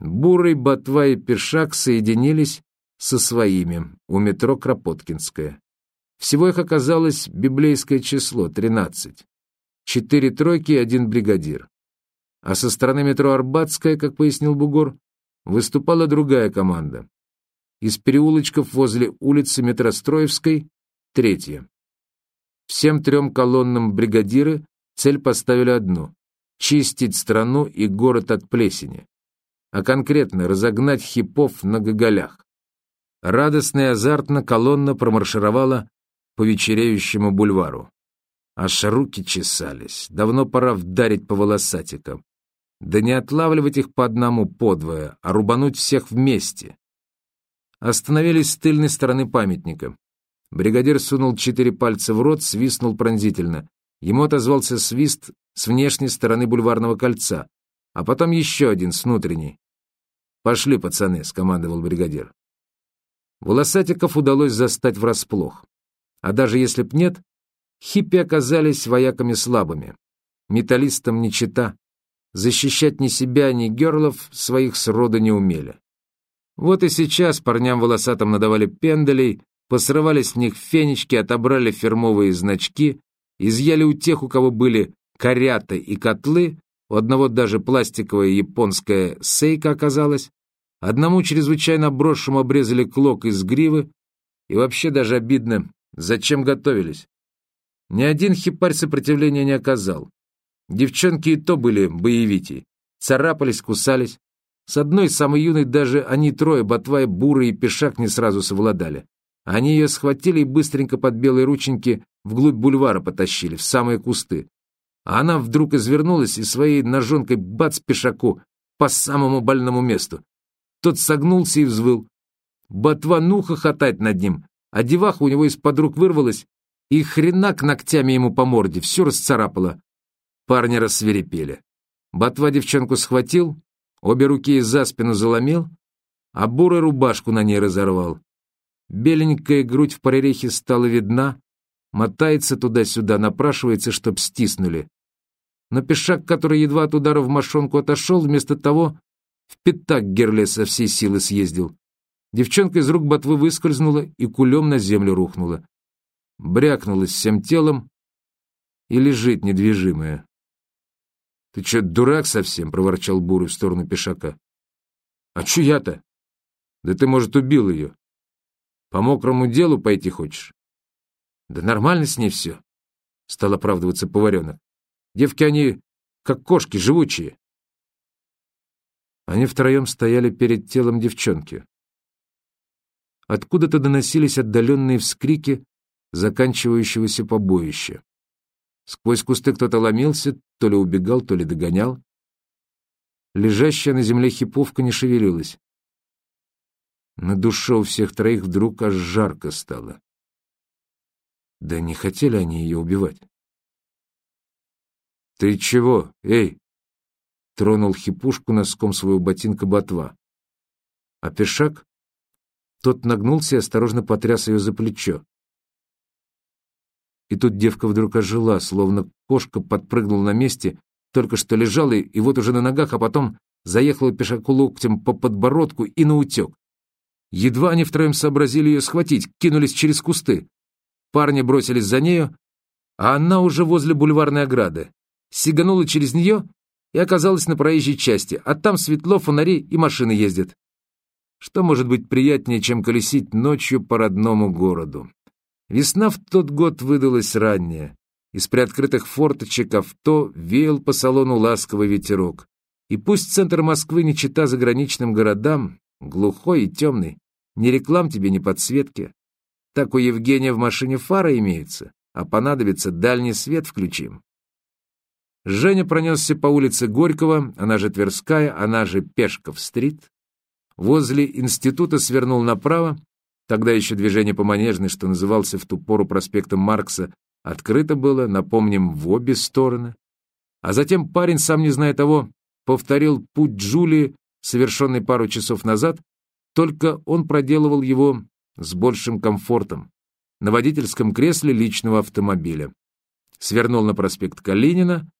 Бурый, Ботва и Пешак соединились со своими у метро Кропоткинская. Всего их оказалось библейское число — тринадцать. Четыре тройки и один бригадир. А со стороны метро Арбатская, как пояснил Бугор, выступала другая команда. Из переулочков возле улицы Метростроевской — третья. Всем трем колоннам бригадиры цель поставили одну — чистить страну и город от плесени, а конкретно разогнать хипов на гоголях. Радостно и азартно колонна промаршировала по вечереющему бульвару. Аж руки чесались, давно пора вдарить по волосатикам. Да не отлавливать их по одному подвое, а рубануть всех вместе. Остановились с тыльной стороны памятника. Бригадир сунул четыре пальца в рот, свистнул пронзительно. Ему отозвался свист с внешней стороны бульварного кольца, а потом еще один с внутренней. «Пошли, пацаны», — скомандовал бригадир. Волосатиков удалось застать врасплох. А даже если б нет, хиппи оказались вояками слабыми. Металлистам не чита. Защищать ни себя, ни герлов своих сроду не умели. Вот и сейчас парням волосатым надавали пенделей, посрывали с них фенечки, отобрали фирмовые значки, изъяли у тех, у кого были корята и котлы, у одного даже пластиковая японская сейка оказалась, одному чрезвычайно обросшему обрезали клок из гривы, и вообще даже обидно, зачем готовились. Ни один хипарь сопротивления не оказал. Девчонки и то были боевитей. Царапались, кусались. С одной, самой юной, даже они трое, Ботва, Буры и Пешак, не сразу совладали. Они ее схватили и быстренько под белые рученьки вглубь бульвара потащили, в самые кусты. А она вдруг извернулась и своей ножонкой бац Пешаку по самому больному месту. Тот согнулся и взвыл. Ботва ну хохотать над ним, а деваха у него из-под рук вырвалась и хренак ногтями ему по морде, все расцарапала. Парни рассверепели. Ботва девчонку схватил, обе руки за спину заломил, а бурый рубашку на ней разорвал. Беленькая грудь в прорехе стала видна, мотается туда-сюда, напрашивается, чтоб стиснули. Но пешак, который едва от удара в мошонку отошел, вместо того в пятак Герле со всей силы съездил. Девчонка из рук ботвы выскользнула и кулем на землю рухнула. Брякнулась всем телом и лежит недвижимая. — Ты что, дурак совсем? — проворчал Бурый в сторону пешака. — А чё я-то? Да ты, может, убил ее. По мокрому делу пойти хочешь? — Да нормально с ней все, — стал оправдываться поваренок. Девки они, как кошки, живучие. Они втроем стояли перед телом девчонки. Откуда-то доносились отдаленные вскрики заканчивающегося побоища. Сквозь кусты кто-то ломился, то ли убегал, то ли догонял. Лежащая на земле хиповка не шевелилась. На душе у всех троих вдруг аж жарко стало. Да не хотели они ее убивать. «Ты чего, эй?» — тронул хипушку носком своего ботинка ботва. А пешак? Тот нагнулся и осторожно потряс ее за плечо. И тут девка вдруг ожила, словно кошка подпрыгнула на месте, только что лежала и вот уже на ногах, а потом заехала пешаку локтем по подбородку и наутек. Едва они втроем сообразили ее схватить, кинулись через кусты. Парни бросились за нею, а она уже возле бульварной ограды. Сиганула через нее и оказалась на проезжей части, а там светло, фонари и машины ездят. Что может быть приятнее, чем колесить ночью по родному городу? Весна в тот год выдалась ранняя. Из приоткрытых форточек авто веял по салону ласковый ветерок. И пусть центр Москвы не чита заграничным городам, глухой и темный, ни реклам тебе, ни подсветки. Так у Евгения в машине фара имеется, а понадобится дальний свет включим. Женя пронесся по улице Горького, она же Тверская, она же Пешков-стрит. Возле института свернул направо, Тогда еще движение по Манежной, что назывался в ту пору проспектом Маркса, открыто было, напомним, в обе стороны. А затем парень, сам не зная того, повторил путь Джулии, совершенный пару часов назад, только он проделывал его с большим комфортом, на водительском кресле личного автомобиля. Свернул на проспект Калинина,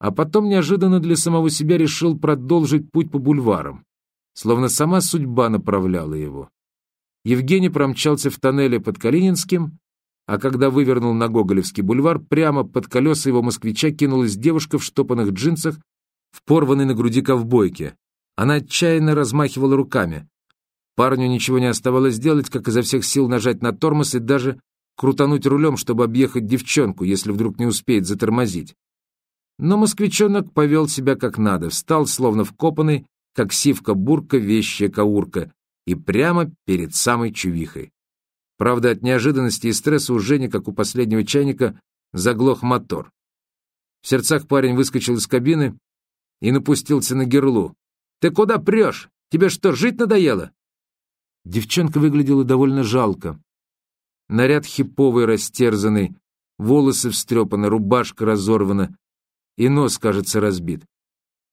а потом неожиданно для самого себя решил продолжить путь по бульварам. словно сама судьба направляла его. Евгений промчался в тоннеле под Калининским, а когда вывернул на Гоголевский бульвар, прямо под колеса его москвича кинулась девушка в штопанных джинсах, в порванной на груди ковбойке. Она отчаянно размахивала руками. Парню ничего не оставалось делать, как изо всех сил нажать на тормоз и даже крутануть рулем, чтобы объехать девчонку, если вдруг не успеет затормозить. Но москвичонок повел себя как надо, встал словно вкопанный, как сивка-бурка, вещая каурка, и прямо перед самой чувихой. Правда, от неожиданности и стресса у Жени, как у последнего чайника, заглох мотор. В сердцах парень выскочил из кабины и напустился на герлу. «Ты куда прешь? Тебе что, жить надоело?» Девчонка выглядела довольно жалко. Наряд хиповый, растерзанный, волосы встрепаны, рубашка разорвана, и нос, кажется, разбит.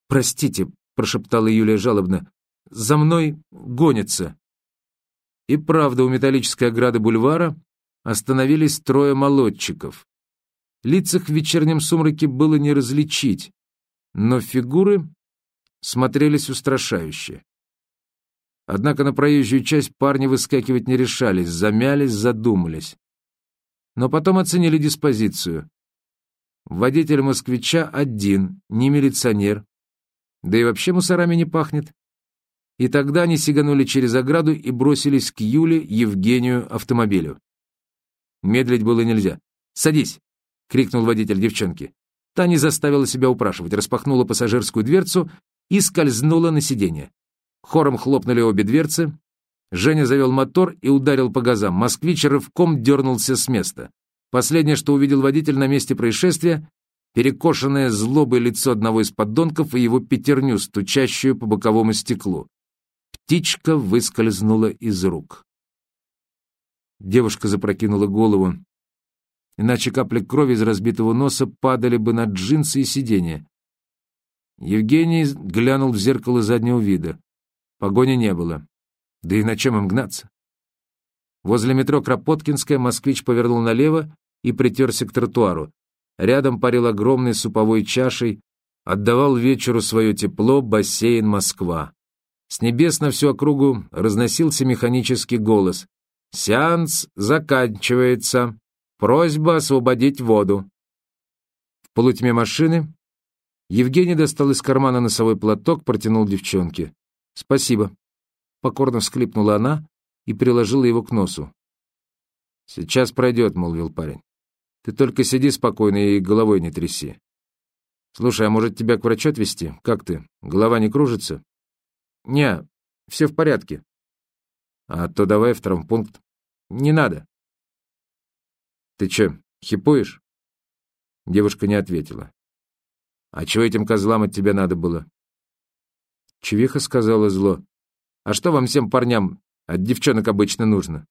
«Простите», — прошептала Юлия жалобно, — «за мной гонится». И правда, у металлической ограды бульвара остановились трое молодчиков. Лицах в вечернем сумраке было не различить, но фигуры смотрелись устрашающе. Однако на проезжую часть парни выскакивать не решались, замялись, задумались. Но потом оценили диспозицию. Водитель москвича один, не милиционер. Да и вообще мусорами не пахнет. И тогда они сиганули через ограду и бросились к Юле, Евгению, автомобилю. Медлить было нельзя. «Садись!» — крикнул водитель девчонки. Та не заставила себя упрашивать, распахнула пассажирскую дверцу и скользнула на сиденье. Хором хлопнули обе дверцы. Женя завел мотор и ударил по газам. Москвич рывком дернулся с места. Последнее, что увидел водитель на месте происшествия, перекошенное злобой лицо одного из поддонков и его пятерню, стучащую по боковому стеклу. Птичка выскользнула из рук. Девушка запрокинула голову, иначе капли крови из разбитого носа падали бы на джинсы и сиденье. Евгений глянул в зеркало заднего вида. Погони не было. Да и на чем им гнаться? Возле метро Кропоткинская москвич повернул налево и притерся к тротуару. Рядом парил огромной суповой чашей, отдавал вечеру свое тепло бассейн Москва. С небес на всю округу разносился механический голос. «Сеанс заканчивается. Просьба освободить воду». В полутьме машины Евгений достал из кармана носовой платок, протянул девчонке. «Спасибо». Покорно всклипнула она и приложила его к носу. «Сейчас пройдет», — молвил парень. «Ты только сиди спокойно и головой не тряси. Слушай, а может тебя к врачу отвезти? Как ты? Голова не кружится?» «Не, все в порядке». «А то давай в травмпункт». «Не надо». «Ты че, хипуешь?» Девушка не ответила. «А чего этим козлам от тебя надо было?» Чевиха сказала зло. «А что вам всем парням от девчонок обычно нужно?»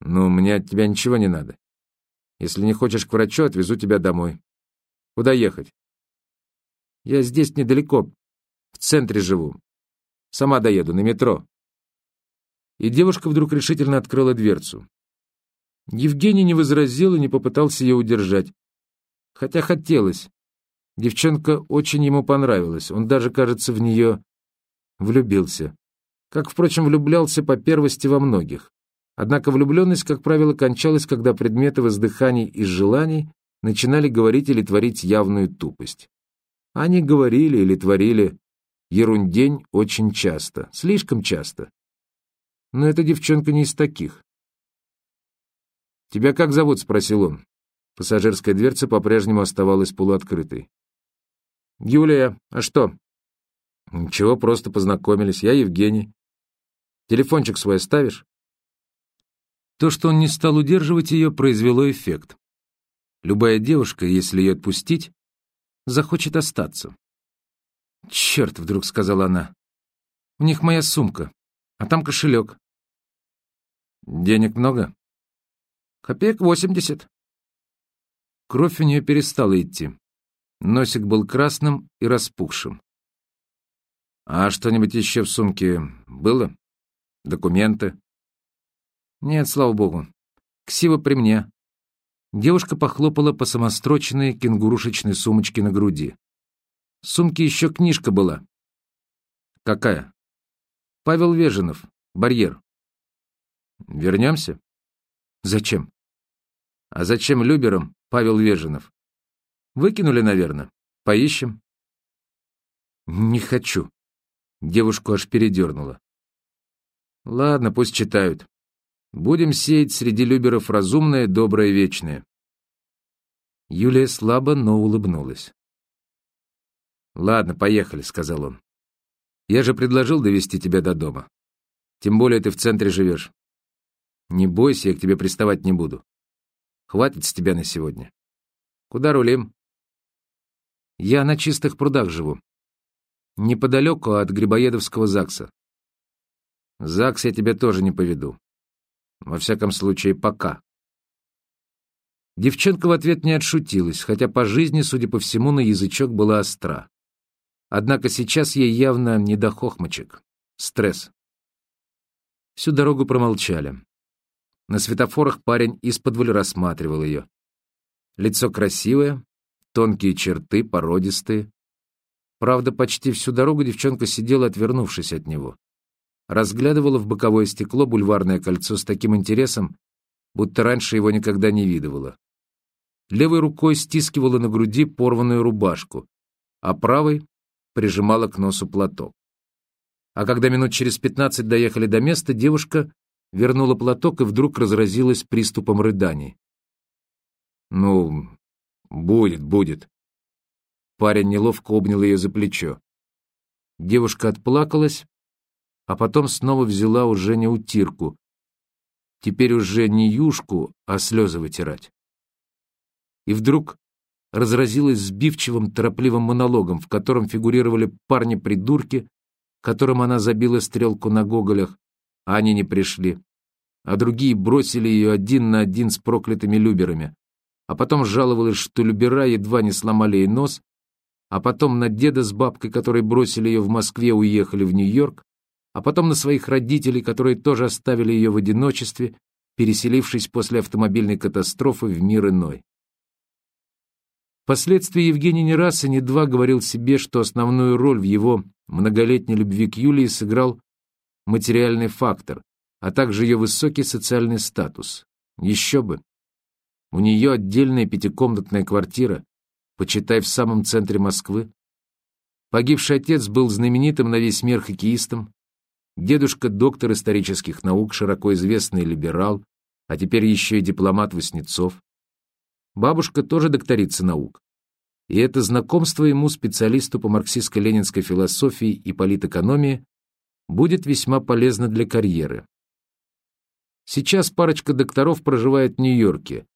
«Ну, мне от тебя ничего не надо. Если не хочешь к врачу, отвезу тебя домой. Куда ехать?» «Я здесь недалеко, в центре живу. Сама доеду, на метро». И девушка вдруг решительно открыла дверцу. Евгений не возразил и не попытался ее удержать. Хотя хотелось. Девчонка очень ему понравилась. Он даже, кажется, в нее влюбился. Как, впрочем, влюблялся по первости во многих. Однако влюбленность, как правило, кончалась, когда предметы воздыханий и желаний начинали говорить или творить явную тупость. Они говорили или творили ерундень очень часто, слишком часто. Но эта девчонка не из таких. «Тебя как зовут?» — спросил он. Пассажирская дверца по-прежнему оставалась полуоткрытой. «Юлия, а что?» «Ничего, просто познакомились. Я Евгений. Телефончик свой оставишь?» То, что он не стал удерживать ее, произвело эффект. Любая девушка, если ее отпустить, захочет остаться. «Черт!» — вдруг сказала она. «У них моя сумка, а там кошелек». «Денег много?» «Копеек восемьдесят». Кровь у нее перестала идти. Носик был красным и распухшим. «А что-нибудь еще в сумке было? Документы?» «Нет, слава богу. Ксива при мне». Девушка похлопала по самостроченной кенгурушечной сумочке на груди. В сумке еще книжка была. Какая? Павел Веженов, барьер. Вернемся? Зачем? А зачем Люберам Павел Веженов? Выкинули, наверное. Поищем. Не хочу. Девушку аж передернула. Ладно, пусть читают. Будем сеять среди люберов разумное, доброе, вечное. Юлия слабо, но улыбнулась. «Ладно, поехали», — сказал он. «Я же предложил довести тебя до дома. Тем более ты в центре живешь. Не бойся, я к тебе приставать не буду. Хватит с тебя на сегодня. Куда рулим?» «Я на чистых прудах живу. Неподалеку от Грибоедовского ЗАГСа. ЗАГС я тебя тоже не поведу. Во всяком случае, пока». Девчонка в ответ не отшутилась, хотя по жизни, судя по всему, на язычок была остра. Однако сейчас ей явно не до хохмочек. Стресс. Всю дорогу промолчали. На светофорах парень из-под рассматривал ее. Лицо красивое, тонкие черты, породистые. Правда, почти всю дорогу девчонка сидела, отвернувшись от него. Разглядывала в боковое стекло бульварное кольцо с таким интересом, будто раньше его никогда не видывала левой рукой стискивала на груди порванную рубашку, а правой прижимала к носу платок. А когда минут через пятнадцать доехали до места, девушка вернула платок и вдруг разразилась приступом рыданий. «Ну, будет, будет». Парень неловко обнял ее за плечо. Девушка отплакалась, а потом снова взяла уже не утирку. Теперь уже не юшку, а слезы вытирать и вдруг разразилась сбивчивым, торопливым монологом, в котором фигурировали парни-придурки, которым она забила стрелку на гоголях, а они не пришли, а другие бросили ее один на один с проклятыми люберами, а потом жаловалась, что любера едва не сломали ей нос, а потом на деда с бабкой, которые бросили ее в Москве, уехали в Нью-Йорк, а потом на своих родителей, которые тоже оставили ее в одиночестве, переселившись после автомобильной катастрофы в мир иной. Впоследствии Евгений не раз и не два говорил себе, что основную роль в его многолетней любви к Юлии сыграл материальный фактор, а также ее высокий социальный статус. Еще бы. У нее отдельная пятикомнатная квартира, почитай, в самом центре Москвы. Погибший отец был знаменитым на весь мир хоккеистом, дедушка доктор исторических наук, широко известный либерал, а теперь еще и дипломат Васнецов. Бабушка тоже докторица наук. И это знакомство ему, специалисту по марксистско-ленинской философии и политэкономии, будет весьма полезно для карьеры. Сейчас парочка докторов проживает в Нью-Йорке,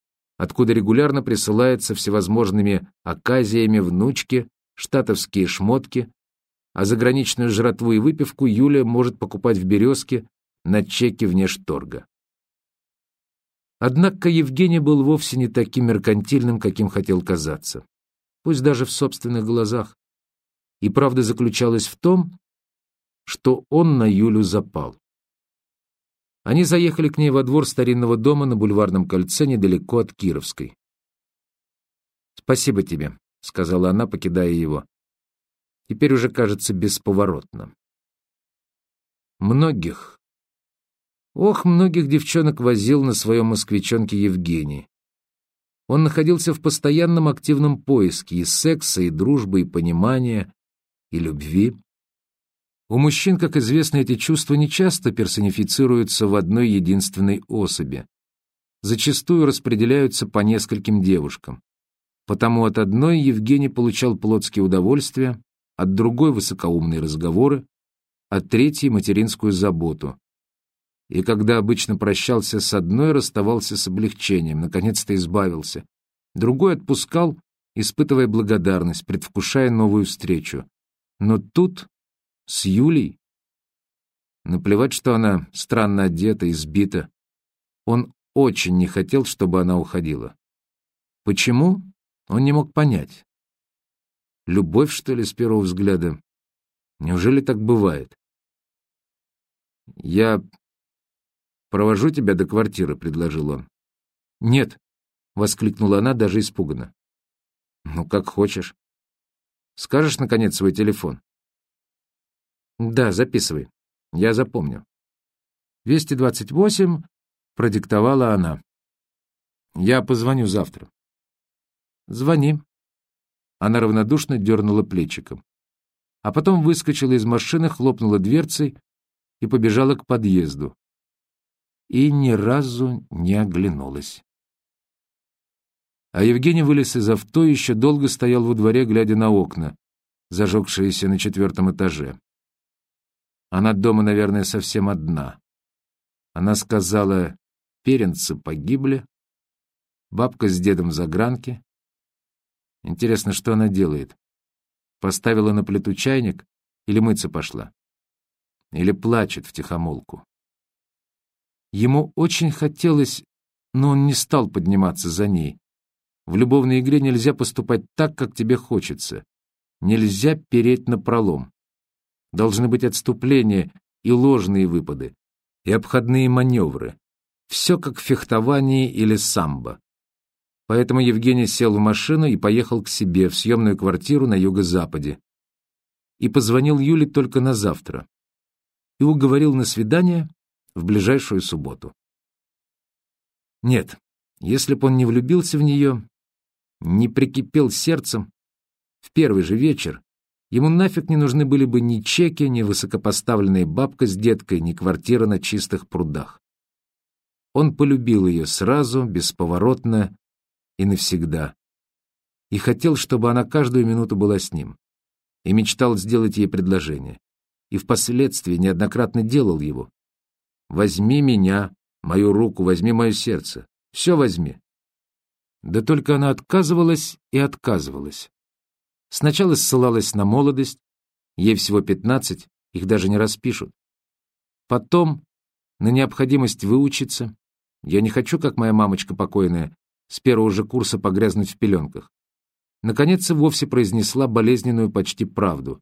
откуда регулярно присылаются всевозможными оказиями внучки, штатовские шмотки, а заграничную жратву и выпивку Юля может покупать в «Березке» на чеке внешторга. Однако Евгений был вовсе не таким меркантильным, каким хотел казаться, пусть даже в собственных глазах. И правда заключалась в том, что он на Юлю запал. Они заехали к ней во двор старинного дома на бульварном кольце недалеко от Кировской. «Спасибо тебе», — сказала она, покидая его. Теперь уже кажется бесповоротно. Многих, Ох, многих девчонок возил на своем москвичонке Евгений. Он находился в постоянном активном поиске и секса, и дружбы, и понимания, и любви. У мужчин, как известно, эти чувства нечасто персонифицируются в одной единственной особи. Зачастую распределяются по нескольким девушкам. Потому от одной Евгений получал плотские удовольствия, от другой — высокоумные разговоры, от третьей — материнскую заботу, и когда обычно прощался с одной, расставался с облегчением, наконец-то избавился. Другой отпускал, испытывая благодарность, предвкушая новую встречу. Но тут, с Юлей, наплевать, что она странно одета, избита, он очень не хотел, чтобы она уходила. Почему? Он не мог понять. Любовь, что ли, с первого взгляда? Неужели так бывает? Я «Провожу тебя до квартиры», — предложил он. «Нет», — воскликнула она даже испуганно. «Ну, как хочешь. Скажешь, наконец, свой телефон?» Да, записывай. Я запомню. 228 продиктовала она. Я позвоню завтра. Звони. Она равнодушно дернула плечиком. А потом выскочила из машины, хлопнула дверцей и побежала к подъезду. И ни разу не оглянулась. А Евгений вылез из авто и еще долго стоял во дворе, глядя на окна, зажегшиеся на четвертом этаже. Она дома, наверное, совсем одна. Она сказала, перенцы погибли, бабка с дедом в загранке. Интересно, что она делает? Поставила на плиту чайник или мыться пошла? Или плачет втихомолку? Ему очень хотелось, но он не стал подниматься за ней. В любовной игре нельзя поступать так, как тебе хочется. Нельзя переть на пролом. Должны быть отступления и ложные выпады, и обходные маневры. Все как в фехтовании или самбо. Поэтому Евгений сел в машину и поехал к себе в съемную квартиру на юго-западе. И позвонил Юле только на завтра. И уговорил на свидание в ближайшую субботу. Нет, если б он не влюбился в нее, не прикипел сердцем, в первый же вечер ему нафиг не нужны были бы ни чеки, ни высокопоставленная бабка с деткой, ни квартира на чистых прудах. Он полюбил ее сразу, бесповоротно и навсегда. И хотел, чтобы она каждую минуту была с ним. И мечтал сделать ей предложение. И впоследствии неоднократно делал его. «Возьми меня, мою руку, возьми мое сердце. Все возьми». Да только она отказывалась и отказывалась. Сначала ссылалась на молодость, ей всего пятнадцать, их даже не распишут. Потом на необходимость выучиться. Я не хочу, как моя мамочка покойная, с первого же курса погрязнуть в пеленках. Наконец вовсе произнесла болезненную почти правду.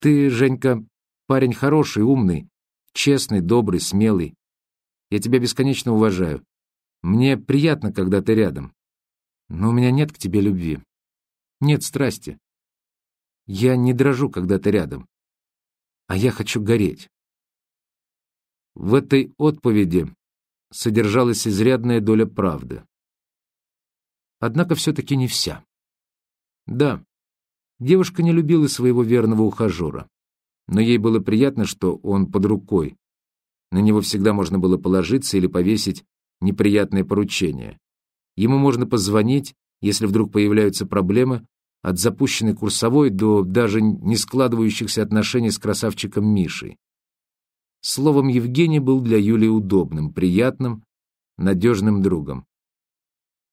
«Ты, Женька, парень хороший, умный, честный, добрый, смелый. Я тебя бесконечно уважаю. Мне приятно, когда ты рядом. Но у меня нет к тебе любви. Нет страсти. Я не дрожу, когда ты рядом. А я хочу гореть. В этой отповеди содержалась изрядная доля правды. Однако все-таки не вся. Да, девушка не любила своего верного ухажера, но ей было приятно, что он под рукой. На него всегда можно было положиться или повесить неприятное поручение. Ему можно позвонить, если вдруг появляются проблемы, от запущенной курсовой до даже не складывающихся отношений с красавчиком Мишей. Словом, Евгений был для Юли удобным, приятным, надежным другом.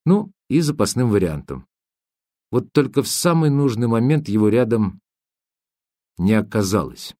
Ну, и запасным вариантом. Вот только в самый нужный момент его рядом не оказалось.